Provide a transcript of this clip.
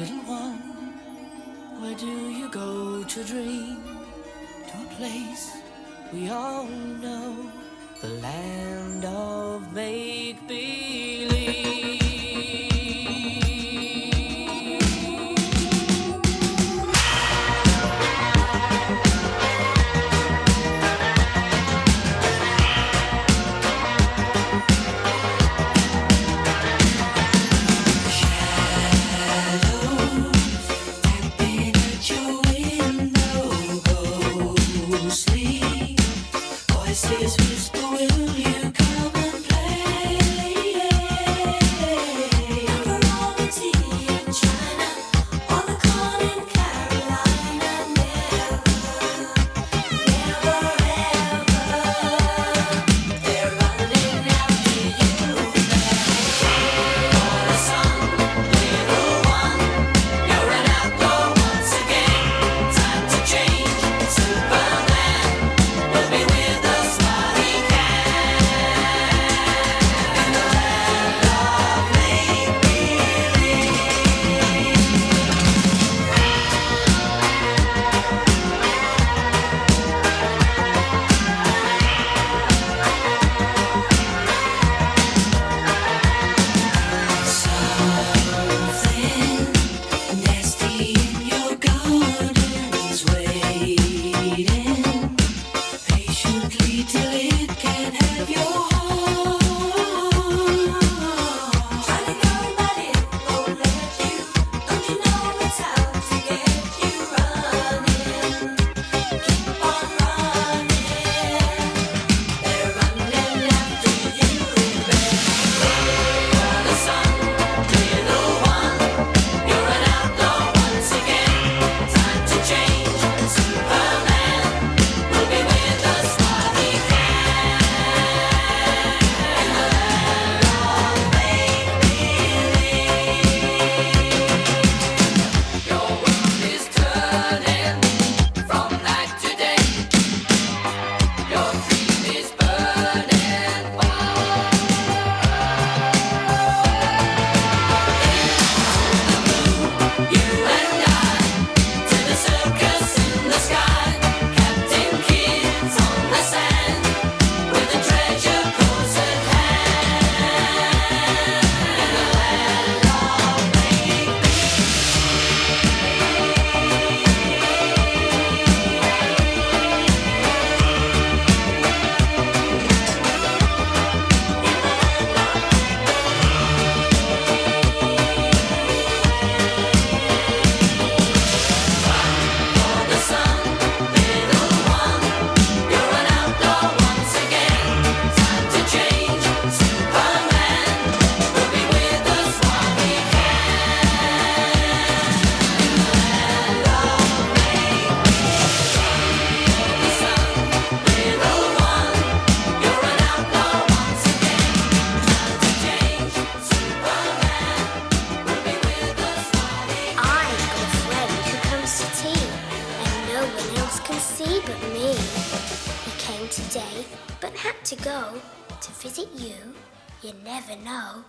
little one, where do you go to dream? To a place we all know, the land. I see is whisper, will you come? today, but had to go to visit you. You never know.